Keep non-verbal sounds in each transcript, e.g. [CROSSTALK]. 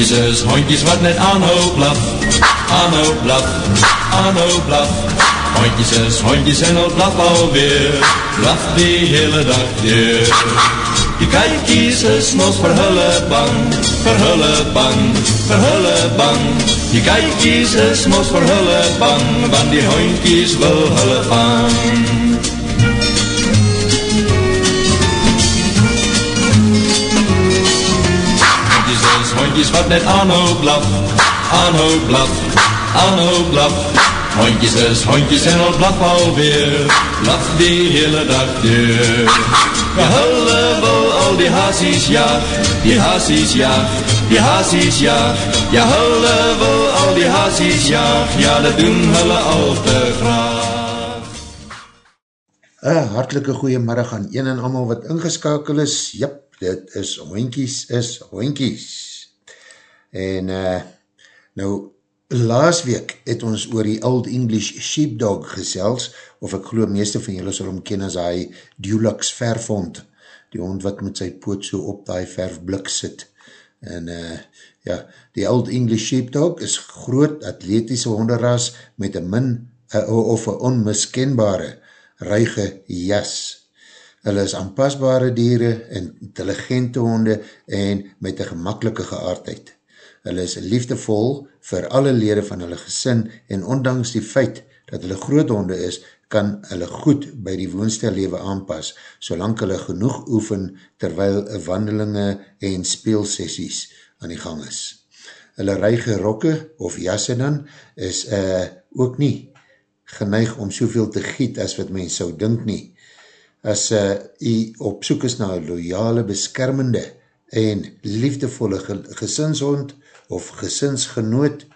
Hondjes is hondjes wat net aanhoop blaf, aanhoop blaf, aanhoop blaf. Hondjes is hondjes en al blaf alweer, blaf die hele dag weer. Die kijkies is mos vir hulle bang, vir hulle bang, vir hulle bang. Die kijkies is mos vir hulle bang, want die hondjies wil hulle vang. Hondjes wat net aanhou blaf, aanhou blaf, aanhou blaf. Hondjes is hondjes en al blaf alweer, blaf die hele dag deur. Ja, hulle wil al die haasies jaag, die haasies jaag, die haasies jaag. Ja, hulle wil al die haasies jaag, ja, dat doen hulle al te graag. Een hartelike goeiemiddag aan een en amal wat ingeskakel is. Jep, dit is hoinkies is hoinkies. En uh, nou, laas week het ons oor die Old English Sheepdog gesels, of ek geloof meeste van julle sal omken as hy Dulux verfhond, die hond wat met sy poot so op die verfblik sit. En uh, ja, die Old English Sheepdog is groot atletische honderras met een min uh, of een onmiskenbare ruige jas. Hulle is aanpasbare dieren, intelligente honde en met een gemakkelike geaardheid. Hulle is liefdevol vir alle lede van hulle gesin en ondanks die feit dat hulle groot is, kan hulle goed by die woonstellewe aanpas, solang hulle genoeg oefen terwyl wandelinge en speelsessies aan die gang is. Hulle reige rokke of jasse dan is uh, ook nie geneig om soveel te giet as wat mens sou dink nie. As uh, jy op soek is na een loyale, beskermende en liefdevolle gesinshond, of gesinsgenoot,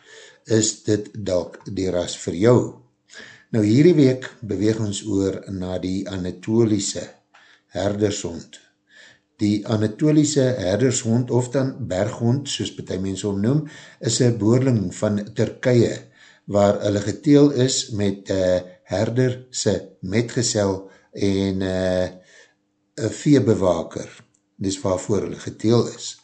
is dit dalk die ras vir jou. Nou hierdie week beweeg ons oor na die Anatoliese herdershond. Die Anatoliese herdershond, of dan berghond, soos betie mens omnoem, is een boorling van Turkije, waar hulle geteel is met uh, herderse metgesel en uh, veebewaker. Dis waarvoor hulle geteel is.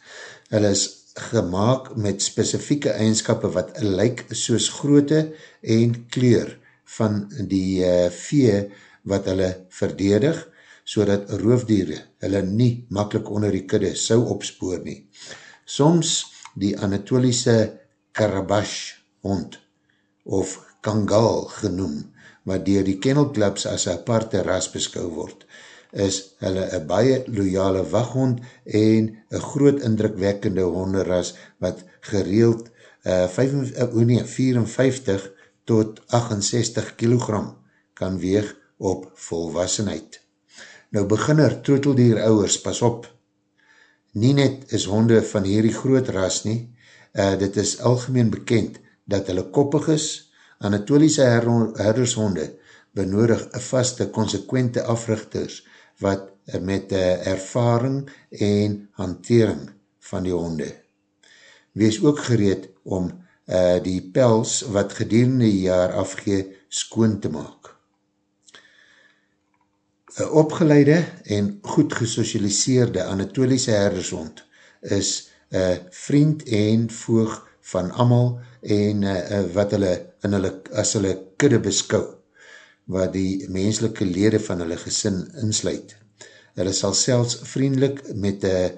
Hulle is gemaakt met specifieke eigenskap wat lyk soos groote en kleur van die uh, vee wat hulle verdedig, so dat roofdiere hulle nie makkelijk onder die kudde sou opspoor nie. Soms die Anatoliese Karabash hond of Kangal genoem, wat dier die kennelklubs as aparte ras beskou word, is hulle een baie loyale waghond en een groot indrukwekkende honderras wat gereeld uh, 5, uh, nee, 54 tot 68 kilogram kan weeg op volwassenheid. Nou beginner troteldier ouwers, pas op, nie net is honde van hierdie groot ras nie, uh, dit is algemeen bekend dat hulle koppig is, Anatoliese herdershonde benodig vaste, consequente africhters wat met uh, ervaring en hantering van die honde. Wees ook gereed om uh, die pels wat gedurende jaar afgee skoon te maak. Een opgeleide en goed gesocialiseerde Anatoliese herdershond is uh, vriend en voog van amal en uh, wat hulle, in hulle as hulle kudde beskou wat die menselike lede van hulle gesin insluit. Hulle sal selfs vriendelik met uh,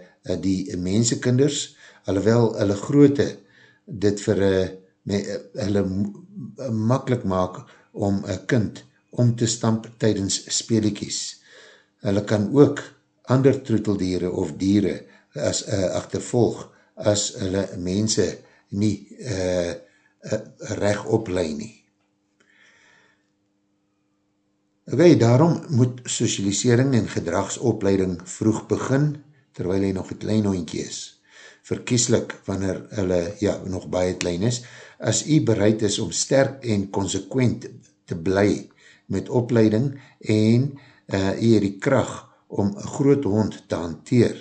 die mensekinders, alhoewel hulle groote dit vir uh, me, uh, hulle makkelijk maak om een kind om te stamp tydens speeliekies. Hulle kan ook ander troeteldiere of diere as uh, achtervolg as hulle mense nie uh, uh, recht oplein nie. Ok, daarom moet socialisering en gedragsopleiding vroeg begin, terwyl hy nog een klein hondje is. Verkieslik, wanneer hulle ja, nog baie klein is, as hy bereid is om sterk en consequent te bly met opleiding en uh, hy het die kracht om groot hond te hanteer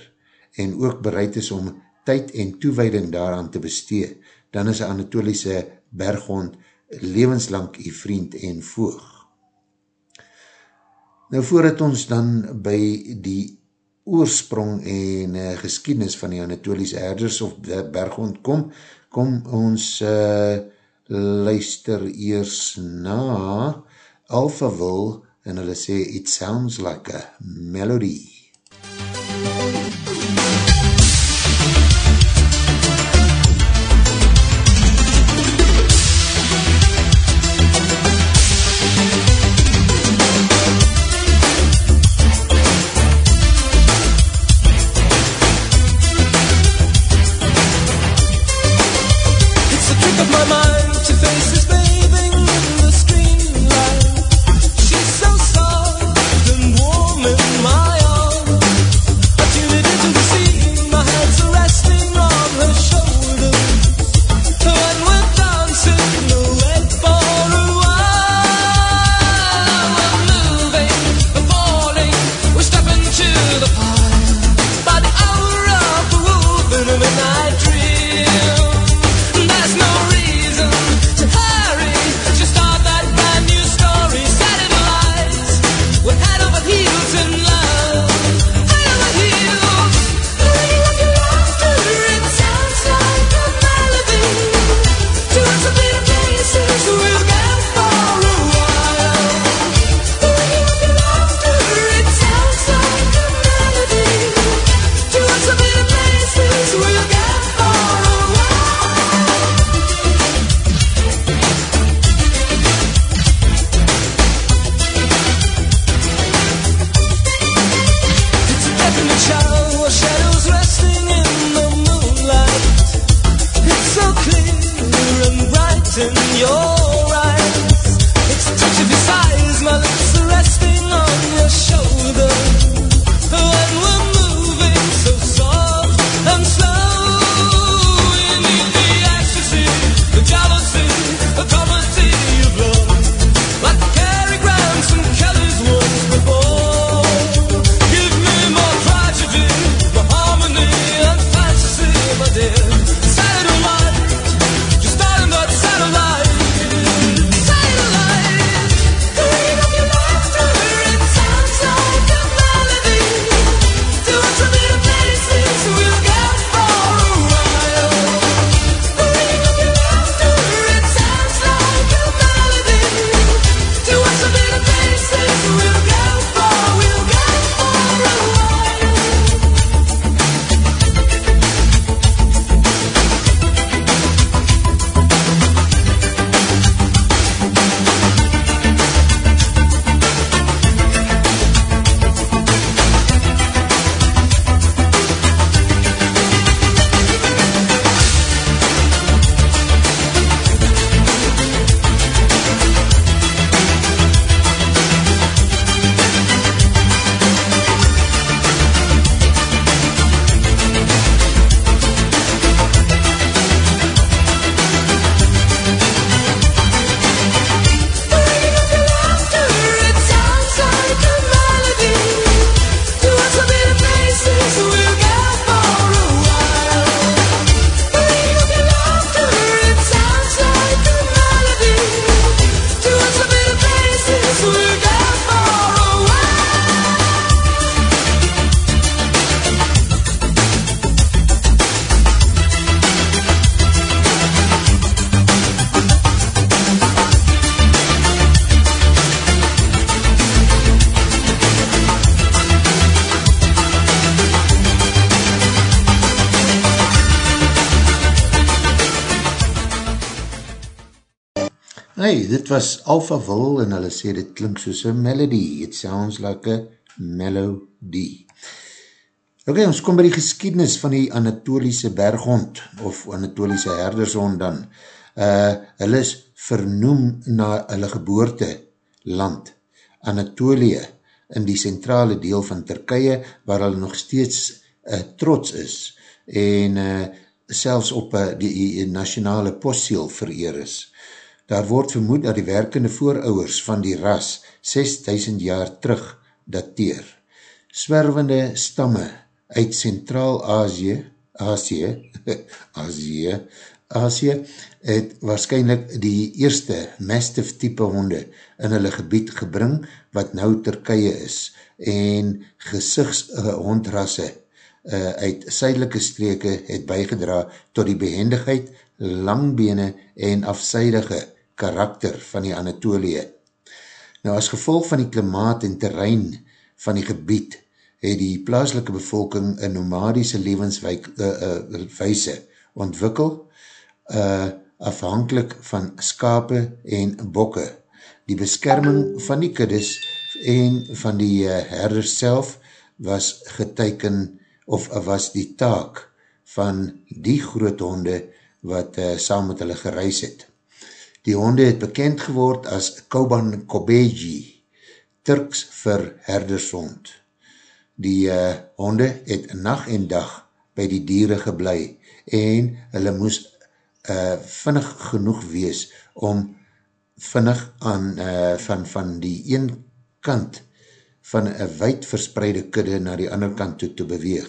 en ook bereid is om tyd en toewijding daaraan te bestee, dan is een Anatoliese berghond levenslang die vriend en voog. Nou voordat ons dan by die oorsprong en uh, geschiedenis van die Anatoliese herders of berghond kom, kom ons uh, luister eers na Alphaville en hulle sê, it sounds like a melody. dit was Alpha Will en hulle sê dit klink soos a melody, it sounds like a melody. Ok, ons kom by die geskiednis van die Anatoliese berghond, of Anatoliese herdershond dan. Uh, hulle is vernoem na hulle geboorte land, Anatolie, in die centrale deel van Turkije, waar hulle nog steeds uh, trots is, en uh, selfs op uh, die, die nationale postseel vereer is. Daar word vermoed dat die werkende voorouwers van die ras 6000 jaar terug dateer. Swerwende stamme uit Centraal-Azië, Azië, [LAUGHS] Azië, Asie het waarschijnlijk die eerste mastiff type honde in hulle gebied gebring wat nou Turkije is en gezichtshondrasse uh, uit sydelike streke het bygedra tot die behendigheid, langbene en afsydige karakter van die Anatolie. Nou as gevolg van die klimaat en terrein van die gebied het die plaaslike bevolking een nomadische levenswijse uh, uh, ontwikkel, uh, afhankelijk van skape en bokke. Die beskerming van die kuddes en van die herders self was geteiken of was die taak van die groot honde wat uh, saam met hulle gereis het. Die honde het bekend geword as Koban Kobeji, Turks vir herdershond. Die uh, honde het nacht en dag by die dieren geblei en hulle moes uh, vinnig genoeg wees om vinnig aan uh, van, van die een kant van een wijd verspreide kudde na die ander kant toe te beweeg.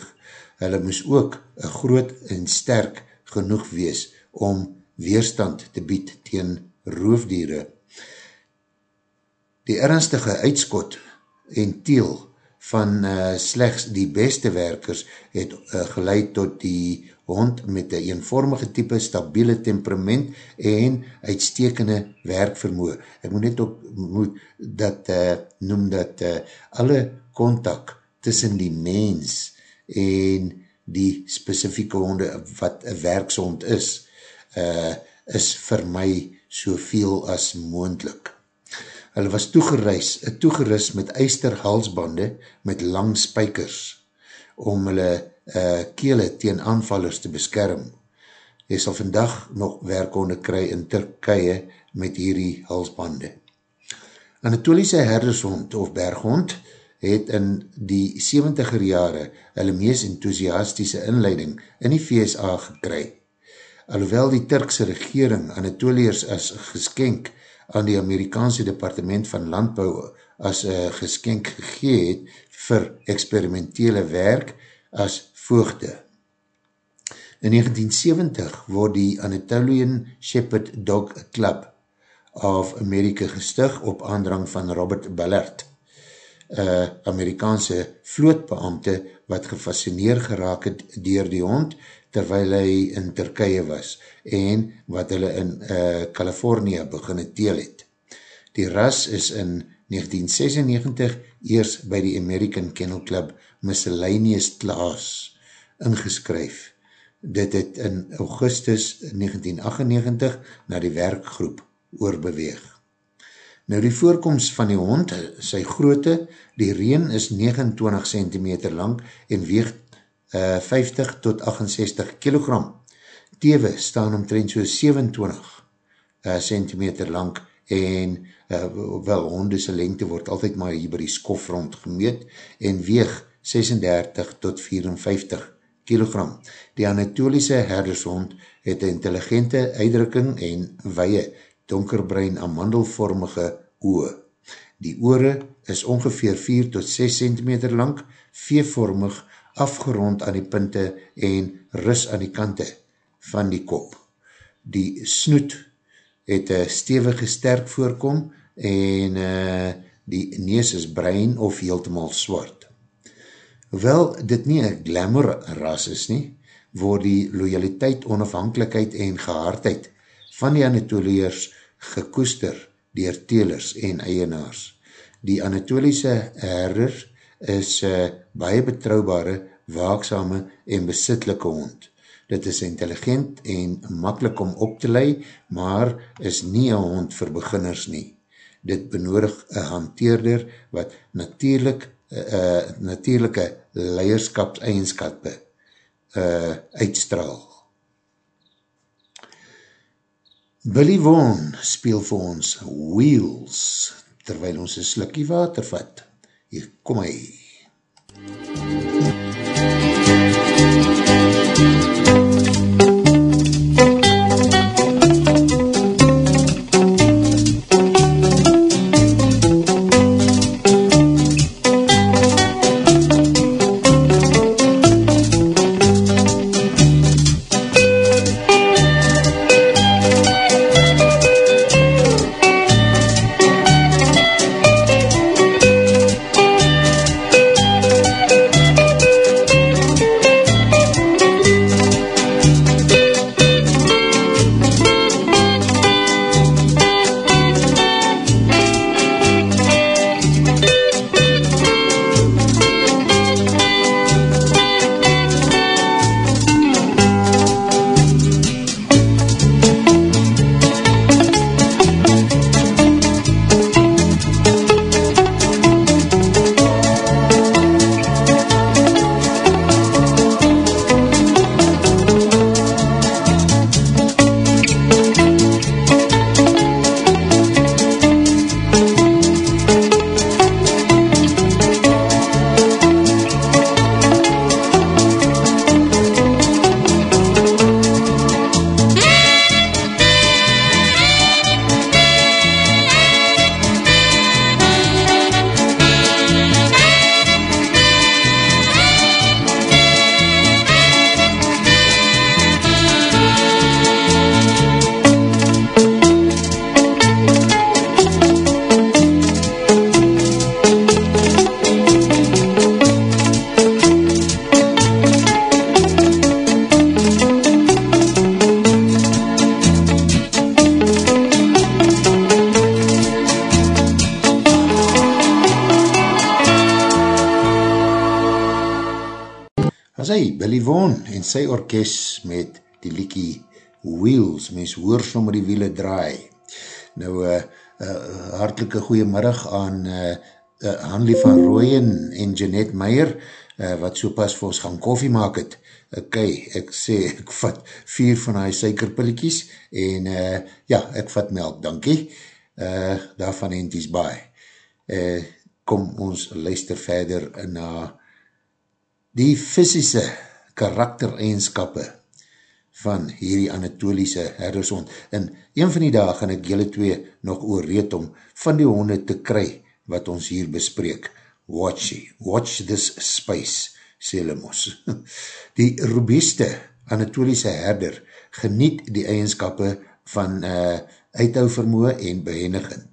Hulle moes ook een groot en sterk genoeg wees om weerstand te bied teen roofdiere. Die ernstige uitskot en teel van uh, slechts die beste werkers het uh, geleid tot die hond met een eenvormige type stabiele temperament en uitstekende werkvermoe. Ek moet net ook moet dat uh, noem dat uh, alle contact tussen die mens en die specifieke honde wat een werkshond is, uh, is vir my soveel as moendlik. Hulle was toegereis, toegeris met eister halsbande met lang spijkers om hulle uh, kele teen aanvallers te beskerm. Jy sal vandag nog werkhonde kry in Turkije met hierdie halsbande. Anatoliese herdershond of berghond het in die 70er jare hulle mees enthousiastische inleiding in die VSA gekry. Alhoewel die Turkse regering Anatoliërs as geskenk aan die Amerikaanse departement van landbouw as uh, geskenk gegee het vir experimentele werk as voogde. In 1970 word die Anatolian Shepherd Dog Club of Amerika gestig op aandrang van Robert Ballard, uh, Amerikaanse vlootbeamte wat gefascineer geraak het dier die hond terwyl hy in Turkije was en wat hulle in uh, California beginne deel het. Die ras is in 1996 eers by die American Kennel Club Miscellaneous Class ingeskryf. Dit het in augustus 1998 na die werkgroep oorbeweeg. Nou die voorkomst van die hond, sy groote, die reen is 29 cm lang en weegt 50 eh, tot 68 kilogram. Tewe staan omtrent so 27 uh, centimeter lang en uh, wel hondese lengte word altyd maar hier by die skof rond gemeet en weeg 36 tot 54 kilogram. Die Anatoliese herdershond het een intelligente uitdrukking en weie donkerbrein amandelvormige oe. Die oore is ongeveer 4 tot 6 centimeter lang, veevormig afgerond aan die punte en rus aan die kante van die kop. Die snoet het een stevige sterk voorkom en uh, die nees is brein of heeltemaal swart. Hoewel dit nie een glamour ras is nie, word die loyaliteit, onafhankelijkheid en gehaardheid van die Anatoliërs gekoester dier telers en eienaars. Die Anatoliese herder is uh, baie betrouwbare, waaksame en besittelike hond. Dit is intelligent en makkelijk om op te lei, maar is nie een hond vir beginners nie. Dit benodig een hanteerder wat natuurlijk uh, natuurlijke leiderskapseigenskappe uh, uitstraal. Billy Vaughan speel vir ons Wheels, terwyl ons een slikkie water vat. Hier, kom hy. was sy orkest met die liekie Wheels, mens hoor sommer die wiele draai. Nou, uh, uh, hartelike goeiemiddag aan uh, uh, Hanlie van Rooyen en Jeanette Meijer, uh, wat so pas vir ons gaan koffie maak het. Ok, ek sê, [LAUGHS] ek vat vier van die suikerpillekies en uh, ja, ek vat melk, dankie. Uh, daarvan henties baie. Uh, kom ons luister verder na die fysische karaktereigenskappe van hierdie anatoliese herdershond. En een van die dag gaan ek jylle twee nog oorreed om van die honde te kry wat ons hier bespreek. Watch, watch this space, sê hulle mos. [LAUGHS] Die robuuste anatoliese herder geniet die eigenskappe van uh, uithouvermoe en behenigend.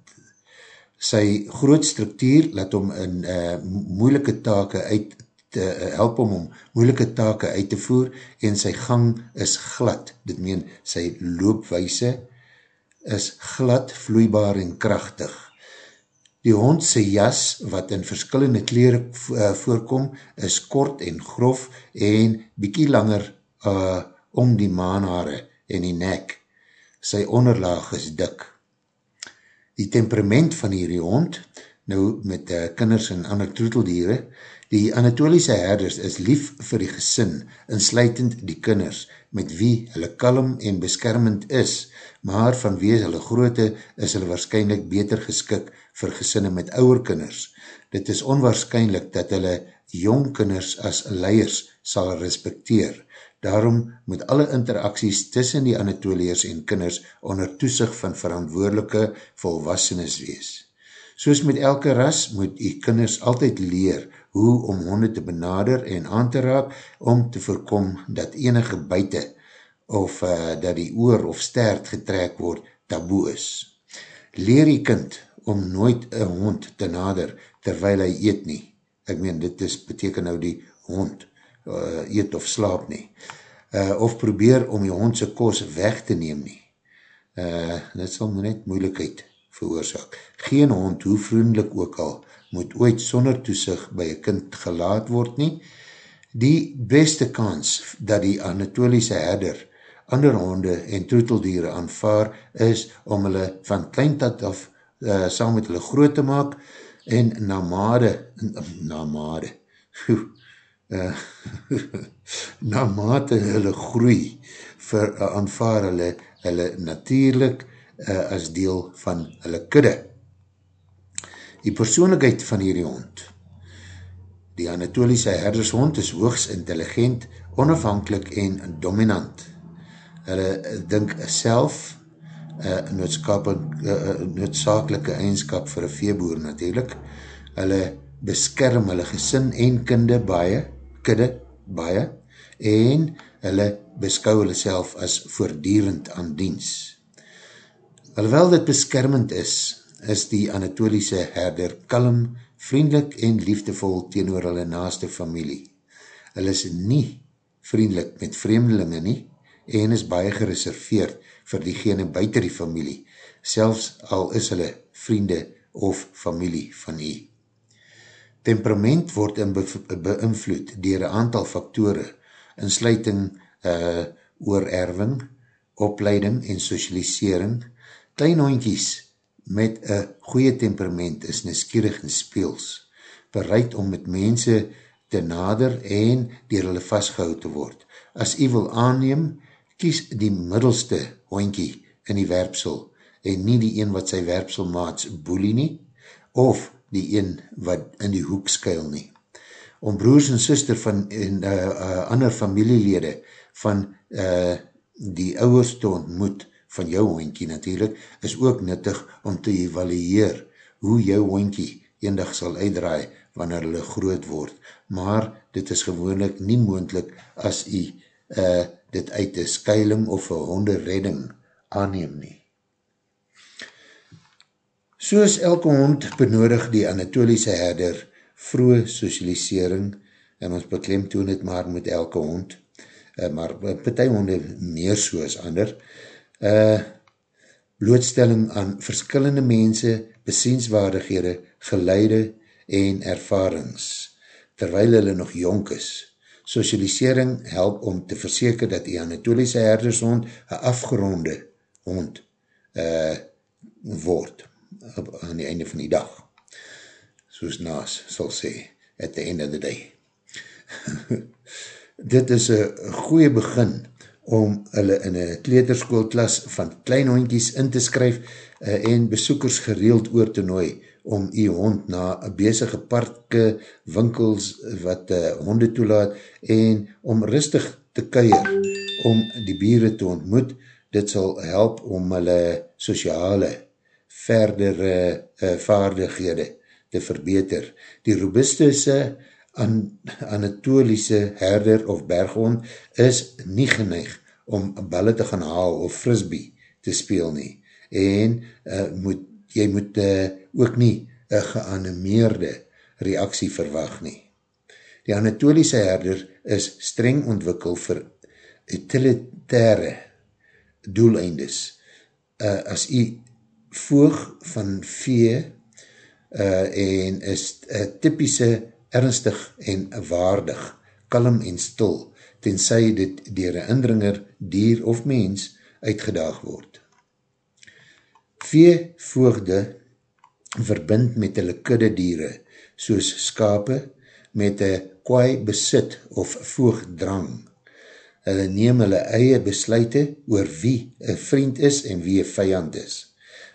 Sy groot structuur laat om in uh, moeilike take uit te uh, help om om moeilike take uit te voer en sy gang is glad. Dit meen sy loopwijse is glad, vloeibaar en krachtig. Die hond sy jas, wat in verskillende kleren uh, voorkom, is kort en grof en bykie langer uh, om die maanhare en die nek. Sy onderlaag is dik. Die temperament van hierdie hond, nou met uh, kinders en ander troeteldiere, die anatoliese herders is lief vir die gesin, insluitend die kinders, met wie hulle kalm en beskermend is, maar vanwees hulle groote is hulle waarschijnlijk beter geskik vir gesinne met ouwer kinders. Dit is onwaarschijnlijk dat hulle jong kinders as leiers sal respekteer. Daarom moet alle interacties tussen die Anatoliërs en kinders onder toesig van verantwoordelike volwassenes wees. Soos met elke ras moet die kinders altyd leer hoe om honde te benader en aan te raak om te voorkom dat enige buite of uh, dat die oor of stert getrek word taboe is. Leer die kind om nooit een hond te nader terwyl hy eet nie. Ek meen, dit is, beteken nou die hond uh, eet of slaap nie. Uh, of probeer om die hondse kos weg te neem nie. Uh, dit sal net moeilikheid veroorzaak. Geen hond, hoe vriendelik ook al, moet ooit sonder toesig by een kind gelaat word nie. Die beste kans dat die anatoliese herder ander honde en troeteldiere aanvaar is om hulle van kleintat af uh, saam met hulle groot te maak en na made, na made, uh, [LAUGHS] [LAUGHS] na mate hulle groei vir uh, aanvaar hulle, hulle natuurlijk uh, as deel van hulle kudde. Die persoonlijkheid van hierdie hond, die Anatoliese herdershond is hoogs intelligent, onafhankelijk en dominant hulle dink self uh, noodzakelike eigenskap vir een veeboer natuurlijk, hulle beskerm hulle gesin en kinde baie, kidde baie, en hulle beskou hulle self as voordierend aan diens. Alhoewel dit beskermend is, is die Anatoliese herder kalm, vriendelik en liefdevol teenoor hulle naaste familie. Hulle is nie vriendelik met vreemdelinge nie, en is baie gereserveerd vir diegene buiten die familie, selfs al is hulle vriende of familie van hy. Temperament word beïnvloed dier een aantal faktore, insluiting uh, oorerving, opleiding en socialisering. Klein hondjies met een goeie temperament is neskierig en speels, bereid om met mense te nader en dier hulle vastgehoud te word. As jy wil aanneem, kies die middelste hoinkie in die werpsel en nie die een wat sy werpselmaats boelie nie, of die een wat in die hoek skuil nie. Om broers en sister van en, uh, uh, ander familielede van uh, die ouwers te ontmoet van jou hoinkie natuurlijk, is ook nuttig om te evalueer hoe jou hoinkie eendag sal uitdraai wanneer hulle groot word, maar dit is gewoonlik nie moendlik as jy uh, dit uit een skuiling of een honderredding aanneem nie. Soos elke hond benodig die Anatoliese herder vroege socialisering, en ons beklem toen het maar met elke hond, uh, maar partij honde meer soos ander, uh, blootstelling aan verskillende mense, besienswaardighede, geleide en ervarings, terwyl hulle nog jonk is, Socialisering help om te verseker dat die Anatoliese herdershond een afgeronde hond uh, word op, aan die einde van die dag. Soos Naas sal sê, at the end of the day. [LAUGHS] Dit is een goeie begin om hulle in een klederskoolklas van klein hondjies in te skryf uh, en besoekers gereeld oor te nooi om die hond na bezige parke, winkels wat uh, honde toelaat en om rustig te kuier om die bieren te ontmoet. Dit sal help om hulle sociale verdere uh, vaardighede te verbeter. Die robustese an anatoliese herder of berghond is nie geneig om balle te gaan haal of frisbee te speel nie. En uh, moet, jy moet uh, ook nie een geanimeerde reaksie verwag nie. Die anatoliese herder is streng ontwikkel vir utilitaire doeleindes. Uh, as jy voog van vee uh, en is uh, typische ernstig en waardig, kalm en stil, tenzij dit dier een indringer, dier of mens uitgedaag word. Vee voogde verbind met hulle kudde diere, soos skape, met een kwaai besit of voogdrang. Hulle neem hulle eie besluite oor wie een vriend is en wie een vijand is,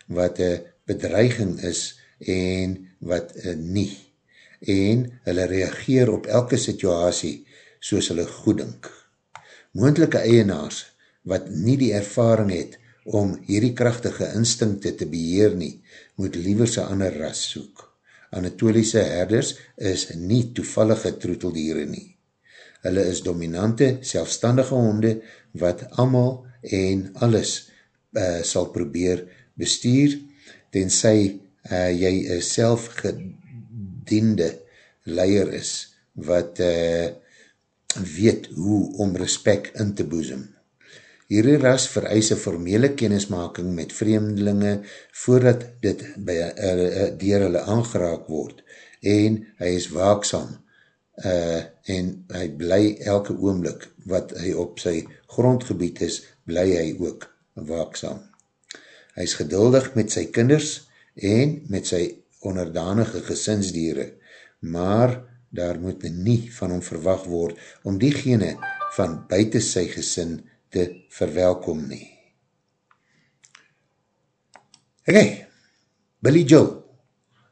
wat een bedreiging is en wat nie en hulle reageer op elke situasie soos hulle goedink. Moondelike eienaars wat nie die ervaring het om hierdie krachtige instinkte te beheer nie, moet liever sy ander ras soek. Anatoliese herders is nie toevallige troeteldiere nie. Hulle is dominante, selfstandige honde wat amal en alles uh, sal probeer bestuur, tenzij uh, jy een selfgediende leier is, wat uh, weet hoe om respect in te boezem. Hierdie ras vereis een formele kennismaking met vreemdelinge voordat dit by, uh, dier hulle aangeraak word en hy is waaksam uh, en hy bly elke oomlik wat hy op sy grondgebied is, bly hy ook waaksam. Hy is geduldig met sy kinders en met sy onderdanige gesinsdiere, maar daar moet nie van hom verwacht word om diegene van buiten sy gesin te verwelkom nie. Oké, okay. Billy Joe,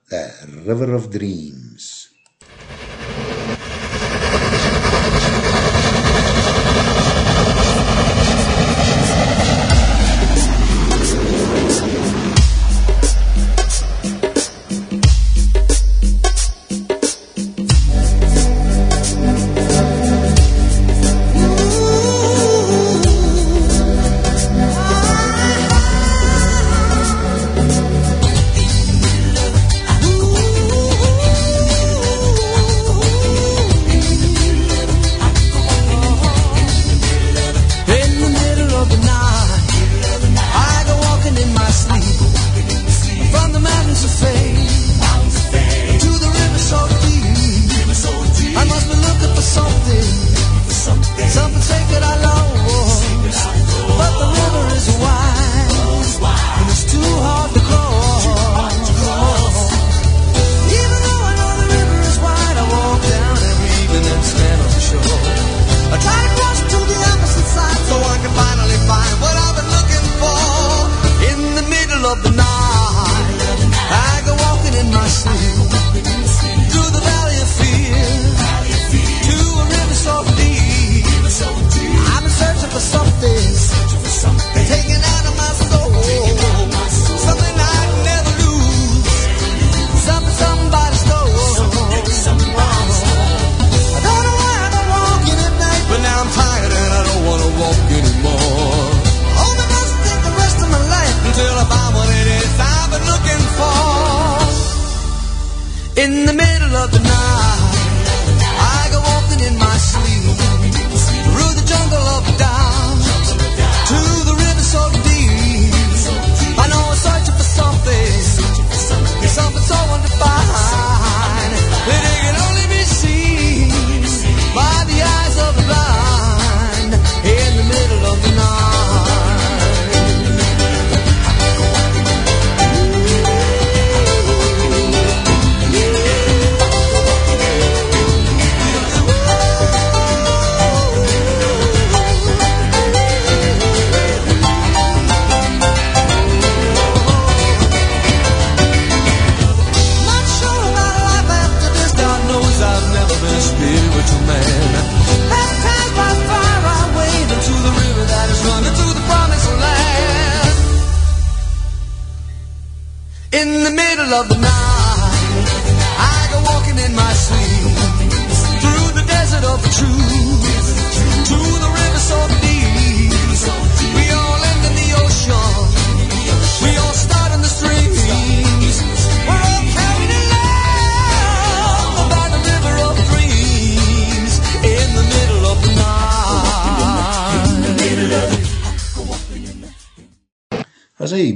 The River of Dreams.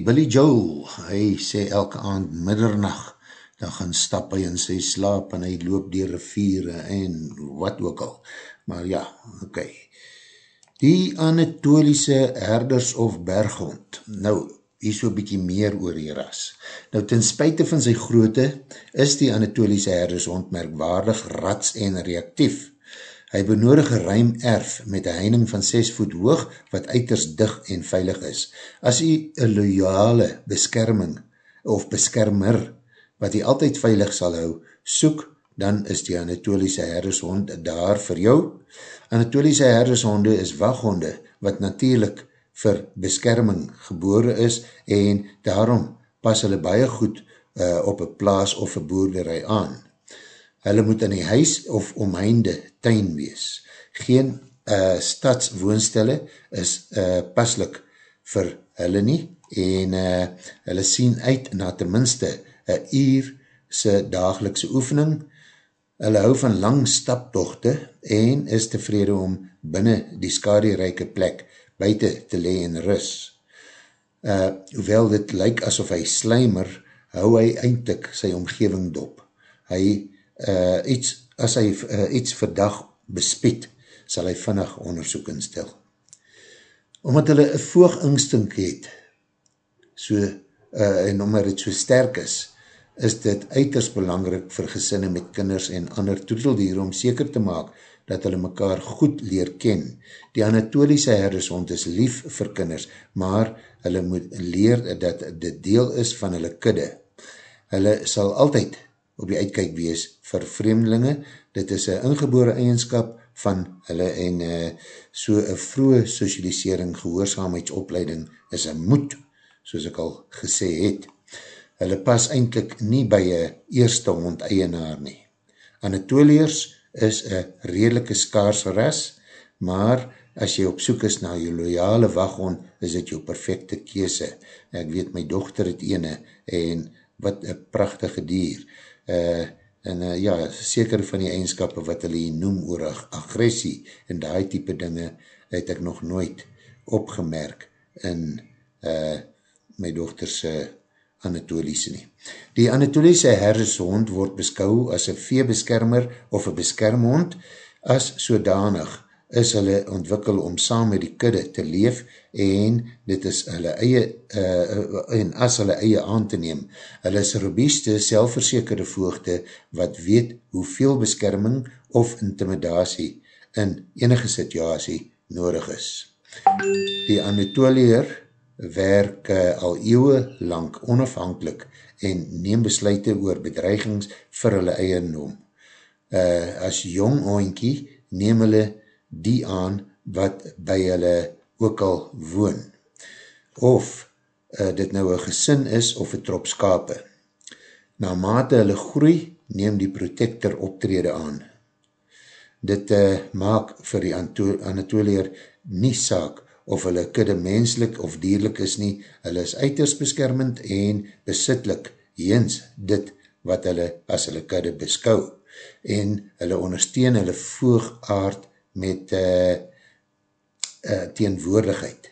Billy Joel, hy sê elke aand middernacht, dan gaan stap hy in sy slaap en hy loop die riviere en wat ook al. Maar ja. Okay. Die Anatoliese herders of berghond, nou, hier so bykie meer oor die ras. Nou, ten spuite van sy groote, is die Anatoliese herdershond merkwaardig rats en reactief. Hy benodig een ruim erf met een heining van 6 voet hoog, wat uiters dig en veilig is. As hy een loyale beskerming of beskermer, wat hy altyd veilig sal hou, soek, dan is die Anatoliese herdershond daar vir jou. Anatoliese herdershonde is waghonde, wat natuurlijk vir beskerming gebore is, en daarom pas hulle baie goed uh, op een plaas of een boerderij aan. Hulle moet in die huis of omheinde tuin wees. Geen uh, stadswoonstelle is uh, paslik vir hulle nie, en uh, hulle sien uit na tenminste een uur sy dagelikse oefening. Hulle hou van lang staptochte en is tevrede om binnen die skadierijke plek buiten te le en rus. Uh, hoewel dit lyk asof hy slijmer, hou hy eindelijk sy omgeving dop. Hy uh, iets, as hy uh, iets verdag bespied, sal hy vinnig onderzoek instel. Omdat hulle een vooginstinkt het, so, uh, en omdat het so sterk is, is dit uiters belangrik vir gesinne met kinders en ander toeteldier om seker te maak dat hulle mekaar goed leer ken. Die Anatoliese herdeshond is lief vir kinders, maar hulle moet leer dat dit deel is van hulle kudde. Hulle sal altyd op die uitkijk wees vir vreemdelinge. Dit is een ingebore eigenskap van hulle en uh, so een vroege socialisering, gehoorzaamheidsopleiding is een moed, soos ek al gesê het hulle pas eindelijk nie by een eerste hond eienaar nie. Anatoliërs is een redelike skaars ras, maar as jy op soek is na jou loyale waghond, is dit jou perfecte kese. Ek weet, my dochter het ene, en wat een prachtige dier. Uh, en uh, ja, seker van die eigenskapen wat hulle noem oor agressie, en die type dinge het ek nog nooit opgemerk in uh, my dochterse Anatoliese nie. Die Anatoliese herdershond word beskou as een veebeskermer of een beskermhond, as sodanig is hulle ontwikkel om saam met die kudde te leef en dit is hulle eie, uh, en as hulle eie aan te neem. Hulle is robuuste, selfverzekerde voogte wat weet hoeveel beskerming of intimidatie in enige situasie nodig is. Die Anatolieer werk uh, al eeuwe lang onafhankelijk en neem besluite oor bedreigings vir hulle eiendom. Uh, as jong oinkie neem hulle die aan wat by hulle ook al woon. Of uh, dit nou een gesin is of een trop skape. Na mate hulle groei, neem die protector optrede aan. Dit uh, maak vir die Anatolier nie saak of hulle kudde menslik of dierlik is nie, hulle is uiters beskermend en besitlik jens dit wat hulle as hulle kudde beskou en hulle ondersteun hulle voogaard met uh, uh, teenwoordigheid.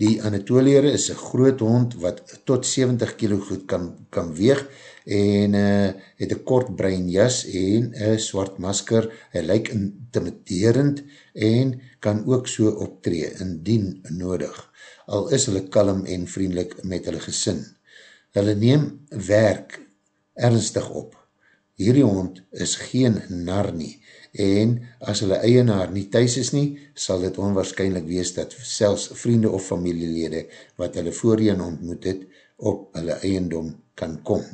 Die Anatolier is een groot hond wat tot 70 kilo goed kan, kan weeg en uh, het een kort brein jas en een swart masker. Hy lyk intimiderend en kan ook so optree indien nodig. Al is hulle kalm en vriendelik met hulle gesin. Hulle neem werk ernstig op. Hierdie hond is geen nar nie en as hulle eienaar nie thuis is nie, sal dit onwaarschijnlijk wees dat selfs vriende of familielede wat hulle voorheen ontmoet het, op hulle eiendom kan kom.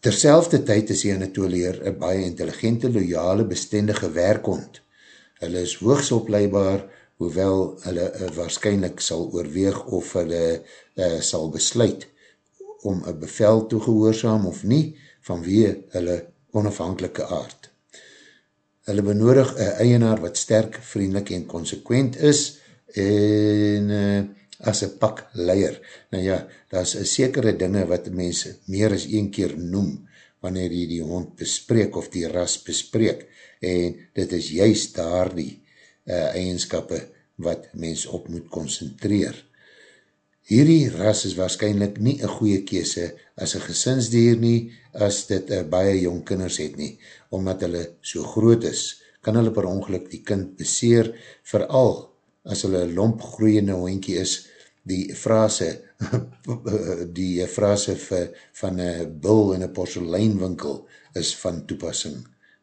Terselfde tyd is die Anatolier een baie intelligente, loyale, bestendige werkhond. Hulle is hoogsopleibaar, hoewel hulle uh, waarschijnlijk sal oorweeg of hulle uh, sal besluit om een bevel toegehoorzaam of nie, vanwee hulle onafhankelike aard. Hulle benodig een eienaar wat sterk, vriendelik en consequent is, en uh, as een pak leier. Nou ja, daar is sekere dinge wat mense meer as een keer noem, wanneer jy die hond bespreek of die ras bespreek, en dit is juist daar die uh, eigenskappe wat mens op moet concentreer. Hierdie ras is waarschijnlijk nie een goeie kese as een gesinsdier nie, as dit uh, baie jong kinders het nie, omdat hulle so groot is, kan hulle per ongeluk die kind beseer, vooral as hulle lomp groeiende hoentje is, die frase, [LAUGHS] die frase van een bul in een porseleinwinkel is van toepassing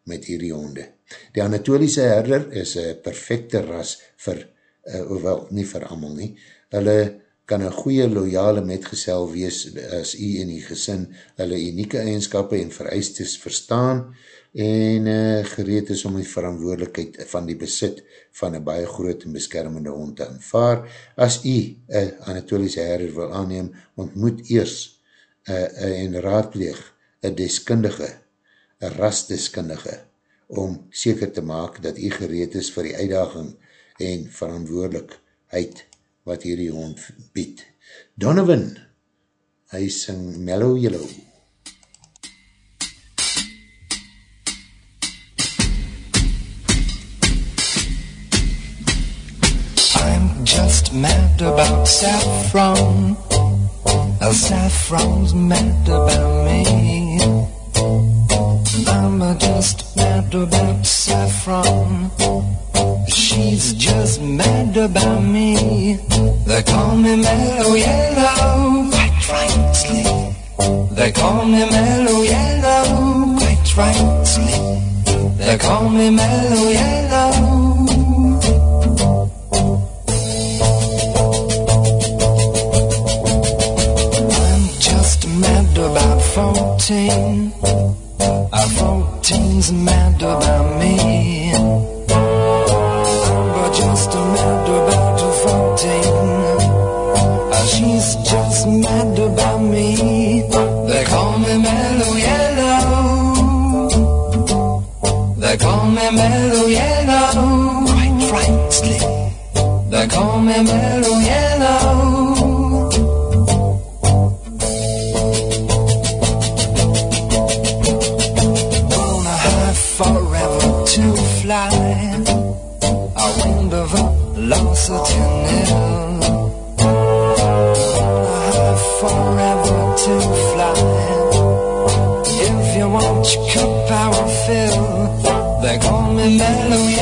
met hierdie honde. Die Anatoliese herder is een perfecte ras vir, uh, wel, nie vir amal nie, hulle kan een goeie loyale metgesel wees as jy in die gesin hulle unieke eigenskap en vereistes verstaan, en uh, gereed is om die verantwoordelikheid van die besit van een baie groot en beskermende hond te aanvaar. As jy een Anatoliese herder wil aanneem, ontmoet eers uh, en raadpleeg een deskundige, een rasdeskundige, om seker te maak dat jy gereed is vir die uitdaging en verantwoordelikheid wat hierdie hond bied. Donovan, hy sing Mellow Yellow. just mad about saffron. Oh, saffron's mad about me. I'm just mad about saffron. She's just mad about me. They call me mellow yellow, quite rightly. They call me mellow yellow, quite rightly. They call me mellow yellow. just mad about fourteen. Our fourteen's mad about me. But just mad about her fourteen. Ah, she's just mad about me. They call me Mellow Yellow. They call me Mellow Yellow. Quite rightly. They call me Mellow Yellow. Mellow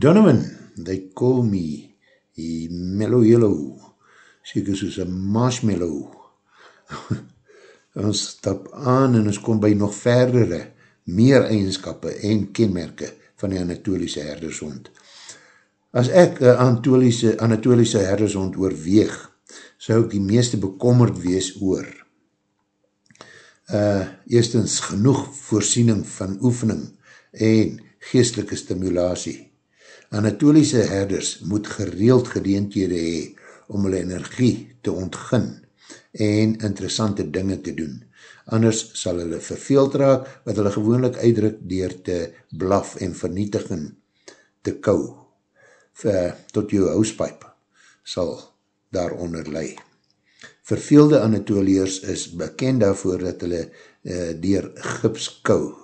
Donovan, they call me Mellow Yellow, seker soos een marshmallow. [LAUGHS] ons stap aan en ons kom by nog verdere, meer eigenskappe en kenmerke van die Anatoliese herdershond. As ek een Anatoliese, Anatoliese herdershond oorweeg, sou ek die meeste bekommerd wees oor. Uh, eerstens, genoeg voorsiening van oefening en geestelike stimulatie. Anatoliese herders moet gereeld gedeentede hee om hulle energie te ontgin en interessante dinge te doen. Anders sal hulle verveeld raak wat hulle gewoonlik uitdruk dier te blaf en vernietigen te kou. Ver, tot jou houspijp sal daaronder lei. Verveelde Anatoliërs is bekend daarvoor dat hulle uh, dier gips kou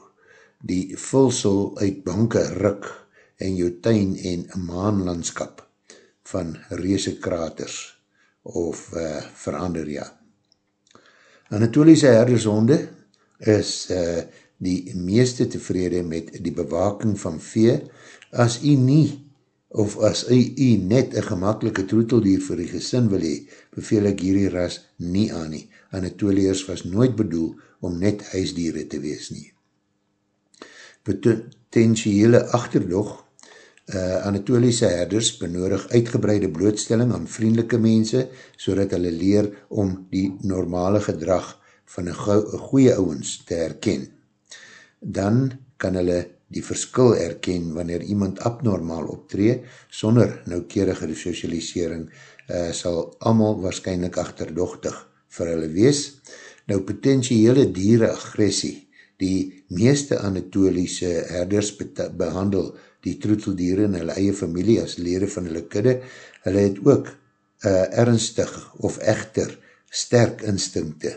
die vulsel uit banke ruk en jou tuin en maanlandskap van reese kraters of uh, verander ja. Anatoliese herdershonde is uh, die meeste tevrede met die bewaking van vee as jy nie of as jy net een gemakkelike troeteldier vir die gesin wil hee, beveel ek hierdie ras nie aan nie. Anatoliërs was nooit bedoel om net huisdiere te wees nie. Potentiële achterdog uh, Anatoliese herders benodig uitgebreide blootstelling aan vriendelike mense, so dat hulle leer om die normale gedrag van een goeie ouwens te herken. Dan kan hulle die verskil erken wanneer iemand abnormaal optree, sonder noukerige socialisering, uh, sal amal waarschijnlijk achterdochtig vir hulle wees. Nou potentiële dieren agressie, die meeste Anatoliese herders behandel die troeteldiere in hulle eie familie as lede van hulle kudde, hulle het ook uh, ernstig of echter sterk instinkte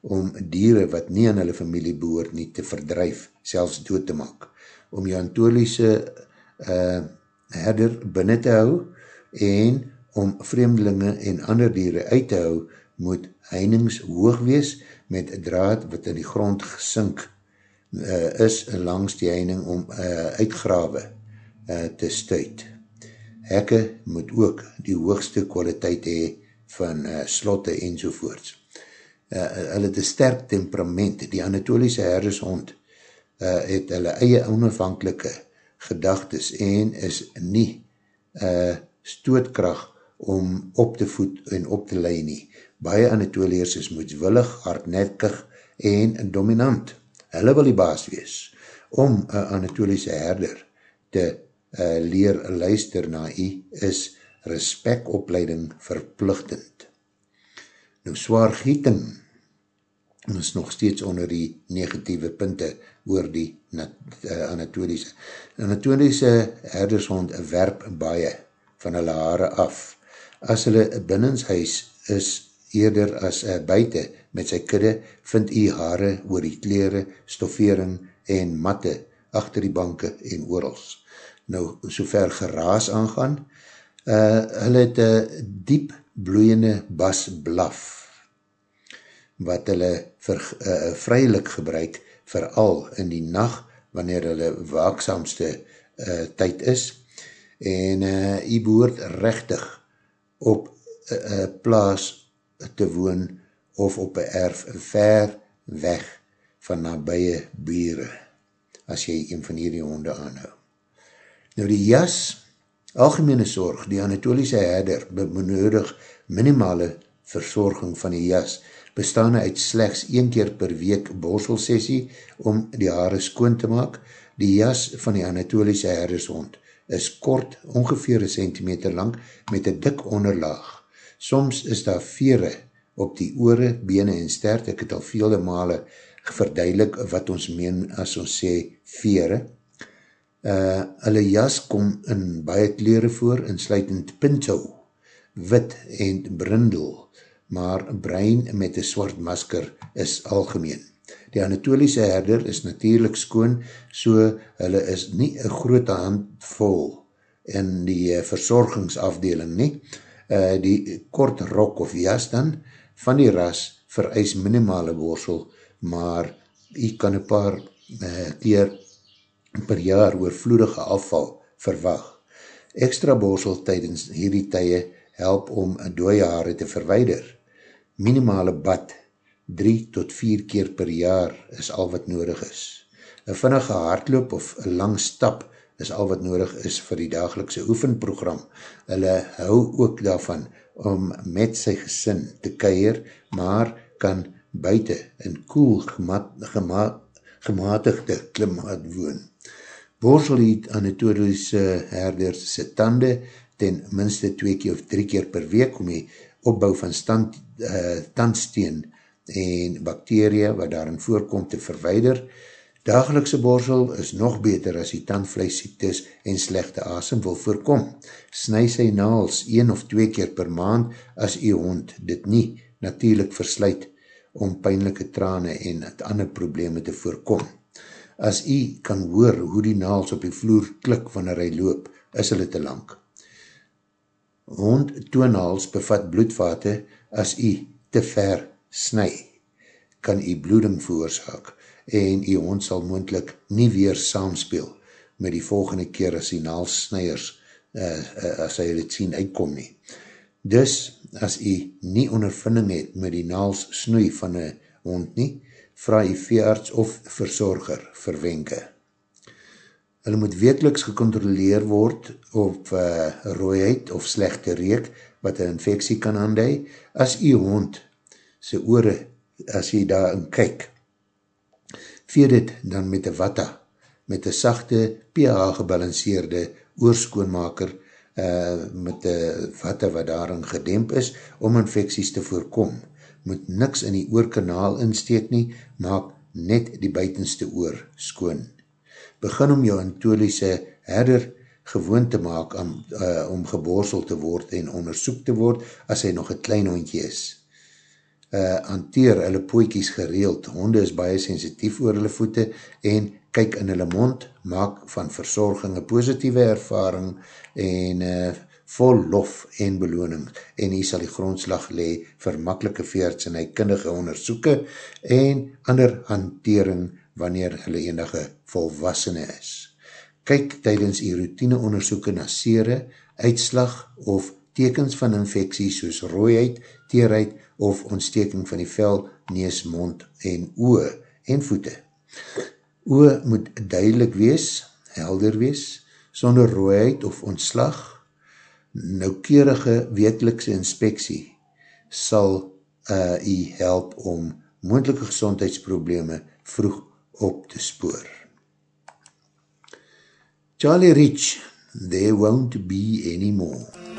om diere wat nie aan hulle familie behoort nie te verdrijf, selfs dood te maak. Om jou antoliese uh, herder binnen te hou en om vreemdelinge en ander diere uit te hou, moet heinings hoog wees met draad wat in die grond gesink uh, is langs die heining om uh, uitgrawe uh, te stuit. Hekke moet ook die hoogste kwaliteit hee van uh, slotte enzovoorts. Uh, hulle het een sterk temperament, die Anatoliese herdershond uh, het hulle eie onafhankelike gedagtes en is nie uh, stootkracht om op te voed en op te leid nie. Baie Anatoliërs is moedswillig, hardnekkig en dominant hulle wil die baas wees, om een Anatoliese herder te uh, leer luister na u, is respectopleiding verplichtend. Nou, zwaar gieting is nog steeds onder die negatieve punte oor die uh, Anatoliese. Anatoliese herdershond werp baie van hulle haare af. As hulle binnenshuis is eerder as uh, buiten met sy kudde, vind hy haare oor die kleren, stoffering en matte achter die banke en oorals. Nou, so ver geraas aangaan, uh, hulle het een diep bloeiende bas blaf, wat hulle vir, uh, vrylik gebruik, vooral in die nacht, wanneer hulle waaksamste uh, tyd is, en uh, hy behoort rechtig op uh, plaas te woon of op een erf ver weg van nabije bure, as jy een van hierdie honde aanhou. Nou die jas, algemene zorg, die Anatoliese herder benodig minimale verzorging van die jas, bestaan uit slechts een keer per week borselsessie om die haare skoon te maak. Die jas van die Anatoliese herdershond is kort, ongeveer een centimeter lang, met een dik onderlaag. Soms is daar vere op die oore, bene en stert, ek het al vele male verduidelik wat ons meen as ons sê vere. Uh, hulle jas kom in baie kleren voor, insluitend pinto, wit en brindel, maar brein met een zwart masker is algemeen. Die Anatoliese herder is natuurlijk skoon, so hulle is nie een grote handvol in die uh, verzorgingsafdeling nie. Uh, die kort rok of jas dan, van die ras vereis minimale borsel, maar jy kan een paar uh, keer per jaar oorvloedige afval verwag. Extra borsel tydens hierdie tye help om dooie haare te verweider. Minimale bad 3 tot 4 keer per jaar is al wat nodig is. Een vinnige hardloop of een lang stap is al wat nodig is vir die dagelikse oefenprogram. Hulle hou ook daarvan om met sy gesin te keier, maar kan buiten in koel gemat, gema, gematigde klimaat woon. Borsel het anatolische herders sy tande ten minste twee keer of drie keer per week om die opbouw van stand, uh, tandsteen en bakterie wat daarin voorkom te verweider. Dagelikse borsel is nog beter as die tandvleisiektes en slechte asem wil voorkom. Sny sy naals een of twee keer per maand as die hond dit nie natuurlijk versluit om pijnlijke trane en het ander probleme te voorkom. As jy kan hoor hoe die naals op die vloer klik wanneer hy loop, is hulle te lang. Hond toonhaals bevat bloedvate as jy te ver sny, kan jy bloeding veroorzaak en jy hond sal moendlik nie weer saamspeel met die volgende keer as die naalsnijers uh, as hy dit sien uitkom nie. Dus, as jy nie ondervinding het met die naals snoei van een hond nie, vraag jy veearts of verzorger verwenke. Hulle moet wekeliks gecontroleer word op uh, rooiheid of slechte reek wat een infectie kan aandui. As jy hond sy oore, as jy daarin kyk, vee dit dan met een watta, met een sachte pH gebalanceerde oorskoonmaker uh, met een watta wat daarin gedemp is om infecties te voorkom. Moet niks in die oorkanaal insteek nie, maak net die buitenste oor skoon. Begin om jou antoliese herder gewoon te maak om, uh, om geborsel te word en onderzoek te word as hy nog een klein hondje is uh, hanteer hulle poekies gereeld. Honde is baie sensitief oor hulle voete en kyk in hulle mond, maak van verzorging een positieve ervaring en uh, vol lof en beloning. En hy sal die grondslag le vir makkelike veerts en hy kindige onderzoeken en ander hantering wanneer hulle enige volwassene is. Kyk tydens die routine onderzoeken na sere, uitslag of tekens van infectie soos rooiheid, teerheid of ontsteking van die vel, nees, mond en oe en voete. Oe moet duidelik wees, helder wees, sonder rooiheid of ontslag, noukeurige wetelikse inspeksie sal uh, u help om moendelike gezondheidsprobleme vroeg op te spoor. Charlie Rich, There Won't Be Any More.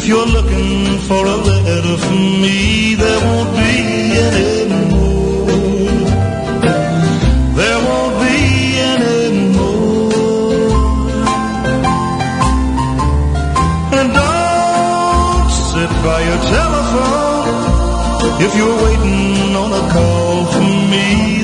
If you're looking for a letter from me, there won't be any more. There won't be any more. And don't sit by your telephone if you're waiting on a call from me.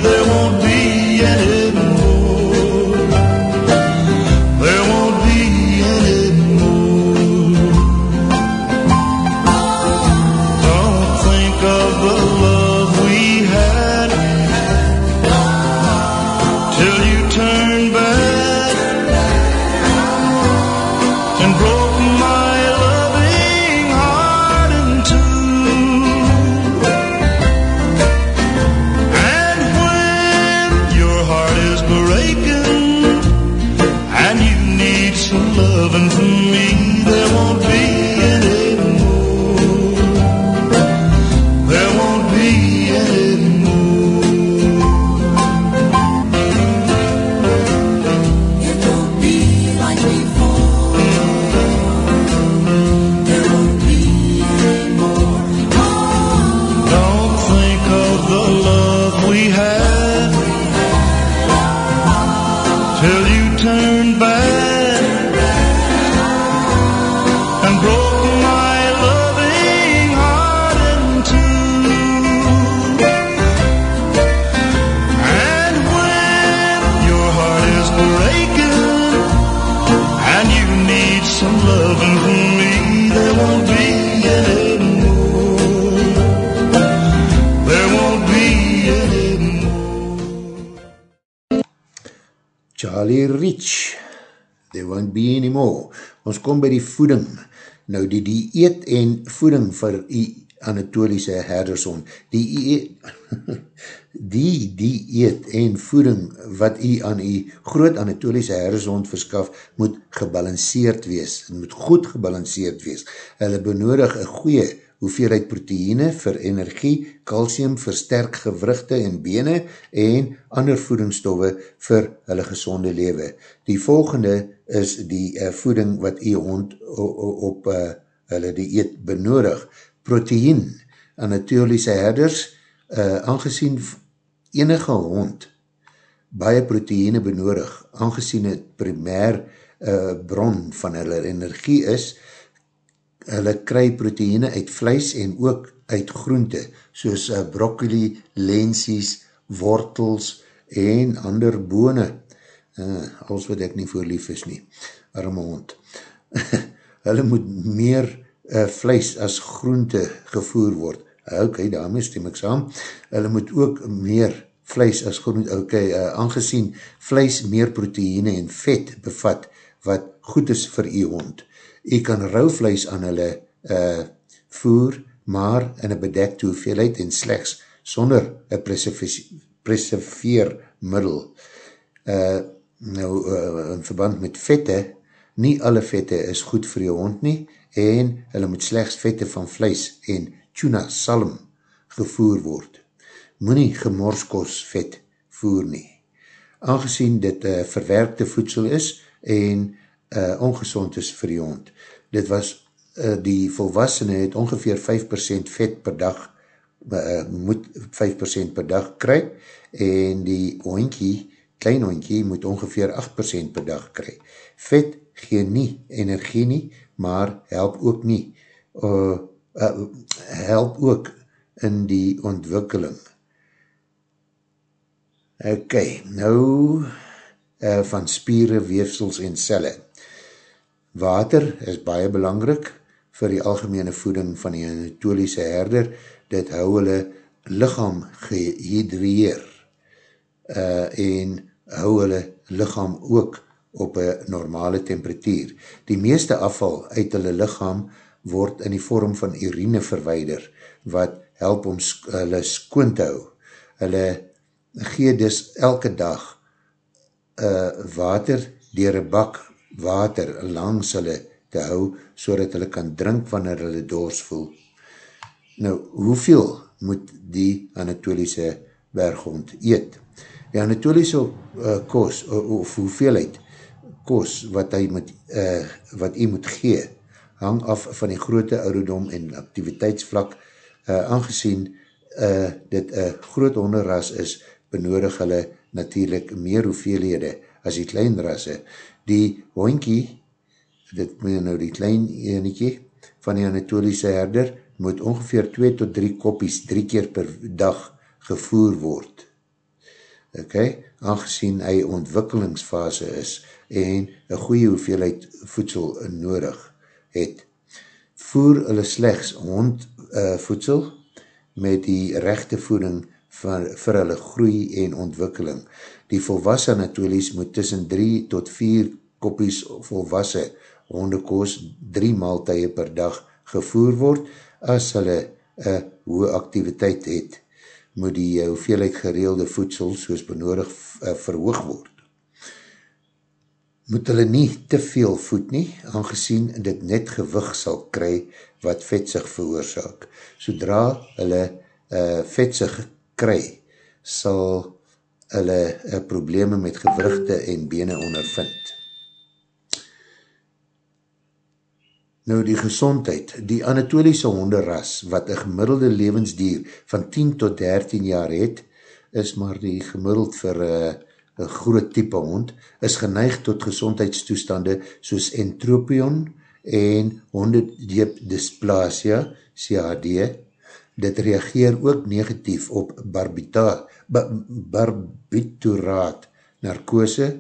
Voeding. Nou die dieet en voeding vir die Anatoliese herdershond. Die [LAUGHS] die dieet en voeding wat u aan die groot Anatoliese herdershond verskaf, moet gebalanceerd wees. Het moet goed gebalanceerd wees. Hulle benodig een goeie hoeveelheid proteïne vir energie, calcium vir sterk gewrugte en bene en ander voedingsstoffe vir hulle gezonde lewe. Die volgende is die uh, voeding wat die hond op uh, hulle die eet benodig. Proteïn, Anatoliese herders, uh, aangezien enige hond baie proteïne benodig, aangezien het primair uh, bron van hulle energie is, hulle kry proteïne uit vleis en ook uit groente, soos uh, broccoli, lensies, wortels en ander bone. Uh, als wat ek nie voor lief is nie, arme hond. [LAUGHS] hulle moet meer uh, vleis as groente gevoer word. Ok, daarmee stem ek saam. Hulle moet ook meer vleis as groente, ok, uh, aangezien vleis meer proteïne en vet bevat, wat goed is vir die hond. Jy kan rauwvleis aan hulle uh, voer, maar in een bedekte hoeveelheid en slechts sonder een preserveermiddel. Uh, nou, uh, in verband met vette, nie alle vette is goed vir jou hond nie, en hulle moet slechts vette van vleis en tuna salm gevoer word. Moe gemorskos vet voer nie. Aangezien dit uh, verwerkte voedsel is en uh, ongezond is vir die hond. Dit was, uh, die volwassene het ongeveer 5% vet per dag, uh, moet 5% per dag kry, en die hondkie, klein hondkie, moet ongeveer 8% per dag kry. Vet gee nie energie nie, maar help ook nie, uh, uh, help ook in die ontwikkeling. Ok, nou uh, van spieren, weefsels en cellen. Water is baie belangrik vir die algemene voeding van die Anatoliese herder. Dit hou hulle lichaam gehydreer uh, en hou hulle lichaam ook op een normale temperatuur. Die meeste afval uit hulle lichaam word in die vorm van urine verweider, wat help om sk hulle skoon te hou. Hulle gee dus elke dag uh, water dier een bak water langs hulle te hou, so dat hulle kan drink wanneer hulle doors voel. Nou, hoeveel moet die Anatoliese berghond eet? Die Anatoliese uh, kos, uh, of hoeveelheid kos wat hy moet, uh, wat hy moet gee, hang af van die grote ouderdom en activiteitsvlak, uh, aangezien uh, dit een groot honderras is, benodig hulle natuurlijk meer hoeveelhede as die klein rasse die hoinkie, dit moet nou die klein enetjie, van die Anatoliese herder, moet ongeveer 2 tot 3 kopies 3 keer per dag gevoer word. Ok, aangezien hy ontwikkelingsfase is en een goeie hoeveelheid voedsel nodig het. Voer hulle slechts hond uh, voedsel met die rechte voeding vir, vir hulle groei en ontwikkeling. Die volwassen Anatolies moet tussen 3 tot 4 kopies volwassen hondekoos 3 maaltuie per dag gevoer word. As hulle een hoge activiteit het, moet die hoeveelheid gereelde voedsel soos benodig uh, verhoog word. Moet hulle nie te veel voed nie, aangezien dit net gewig sal kry wat vetsig veroorzaak. Sodra hulle uh, vetsig kry, sal hulle uh, probleme met gewrugte en bene ondervind. Nou die gezondheid, die Anatoliese honderras, wat een gemiddelde levensdier van 10 tot 13 jaar het, is maar die gemiddeld vir uh, een groot type hond, is geneig tot gezondheidstoestande soos entropion en hondedeep dysplasia, CHD, dit reageer ook negatief op barbita, ba, barbituraat, narkose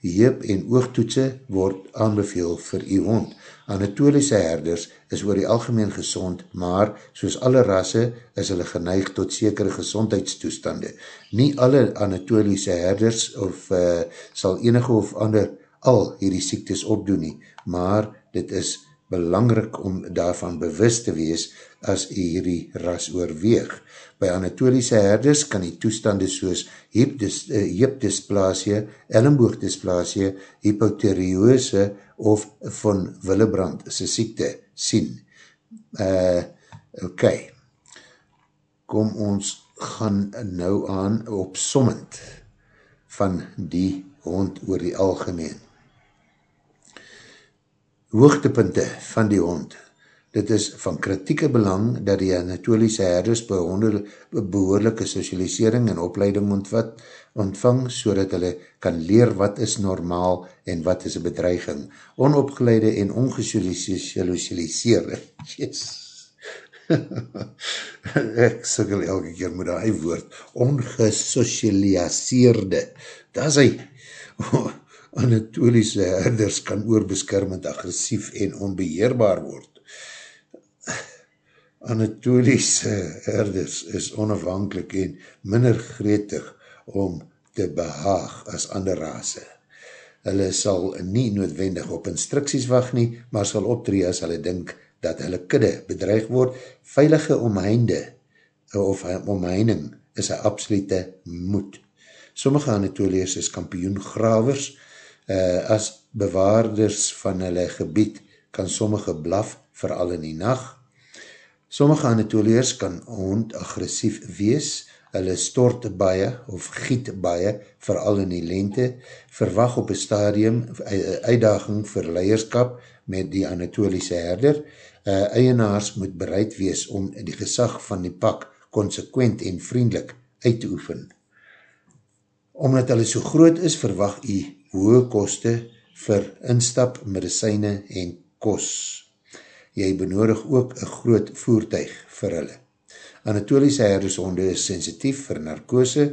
heep en oogtoetse word aanbeveel vir die hond. Anatoliese herders is oor die algemeen gezond, maar soos alle rasse is hulle geneig tot sekere gezondheidstoestande. Nie alle Anatoliese herders of uh, sal enige of ander al hierdie siektes opdoen nie, maar dit is belangrik om daarvan bewust te wees as hierdie ras oorweeg. By Anatoliese herders kan die toestande soos heepdysplasie, uh, ellenboogdysplasie, hypotheriose of van Willebrand sy siekte sien. Uh, ok, kom ons gaan nou aan opsommend van die hond oor die algemeen hoogtepunte van die hond. Dit is van kritieke belang dat die anatoliese herders behoorlijke socialisering en opleiding ontvat, ontvang, so dat hulle kan leer wat is normaal en wat is een bedreiging. Onopgeleide en ongesocialiseerde. Yes. [LAUGHS] [LAUGHS] Ek sikkel elke keer met die woord. Ongesocialiseerde. Daar is hy. [LAUGHS] Anatoliese herders kan oorbeskermend agressief en onbeheerbaar word. Anatoliese herders is onafhankelijk en minder gretig om te behaag as ander rase. Hulle sal nie noodwendig op instructies wacht nie, maar sal optree as hulle dink dat hulle kudde bedreig word. Veilige omheinde of omheining is een absolute moed. Sommige Anatoliërs is kampioengravers, uh, as bewaarders van hulle gebied kan sommige blaf, vooral in die nacht. Sommige Anatoliërs kan hond agressief wees, hulle stort baie of giet baie, vooral in die lente, verwag op een stadium uitdaging vir leierskap met die Anatoliese herder. Uh, eienaars moet bereid wees om die gesag van die pak consequent en vriendelik uit te oefen. Omdat hulle so groot is, verwag jy hoge koste vir instap, medicijne en kos. Jy benodig ook een groot voertuig vir hulle. Anatoliese herdershonde is sensitief vir narkose,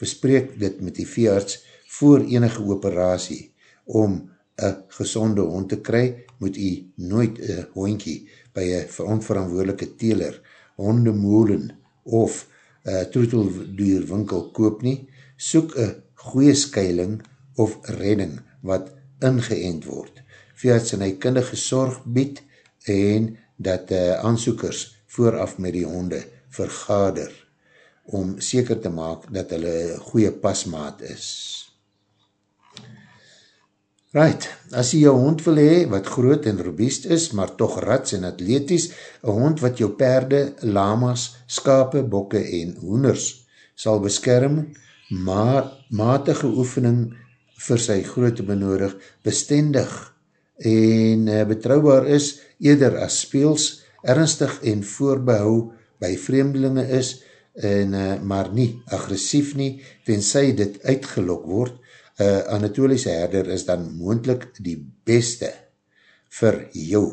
bespreek dit met die veearts voor enige operatie. Om een gezonde hond te kry, moet jy nooit een hondkie by een onverantwoordelike teler, hondemolen of troetelduurwinkel koop nie, soek een goeie skuiling of redding wat ingeënd word. Veearts en hy kundige sorg bied en dat uh, aansoekers vooraf met die honde vergader om seker te maak dat hulle goeie pasmaat is. Right, as jy jou hond wil hee, wat groot en robiest is, maar toch rats en atleties, een hond wat jou perde, lamas, skape, bokke en hoeners sal beskerm, maar matige oefening vir sy groote benodig bestendig en uh, betrouwbaar is eerder as speels, ernstig en voorbehou by vreemdelinge is en, uh, maar nie agressief nie, tenzij dit uitgelok word, uh, Anatoliese herder is dan moendlik die beste vir jou.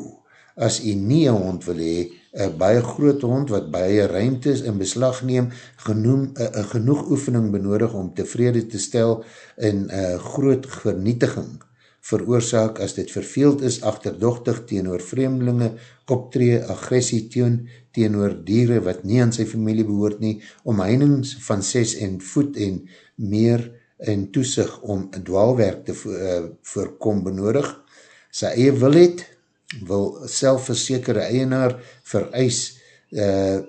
As jy nie een hond wil hee, een baie groot hond wat baie ruimtes in beslag neem, genoem, a, a, genoeg oefening benodig om tevrede te stel en a, groot vernietiging veroorzaak as dit verveeld is achterdochtig teenoor vreemdelinge, optree, agressie teen, teenoor dieren wat nie aan sy familie behoort nie, omheinings van ses en voet en meer en toesig om dwaalwerk te vo, uh, voorkom benodig, sy eie wil het, wil selfverzekerde eienaar vereis uh,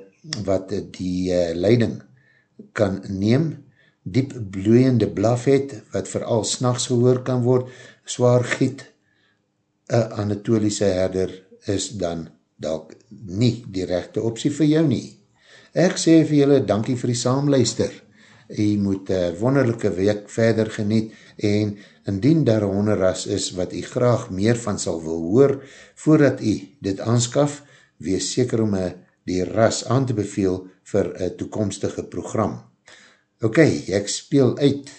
wat die uh, leiding kan neem, diep bloeiende blaf het, wat vooral s'nachts gehoor kan word, zwaar giet, een Anatoliese herder is dan dalk nie die rechte optie vir jou nie. Ek sê vir julle, dankie vir die saamluister. Jy moet uh, wonderlijke week verder geniet en indien daar een honderras is wat jy graag meer van sal wil hoor, voordat jy dit aanskaf, wees seker om uh, die ras aan te beveel vir een toekomstige program. Ok, ek speel uit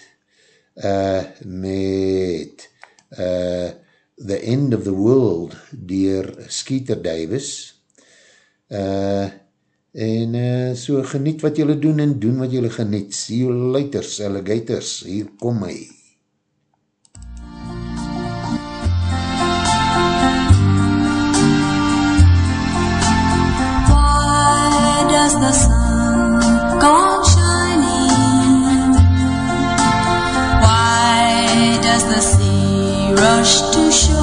uh, met uh, The End of the World dier Skeeter Davis uh, en uh, so geniet wat julle doen en doen wat julle geniet. See you later, alligators, hier kom my. Why does the sun go on shining? Why does the sun rush to shore?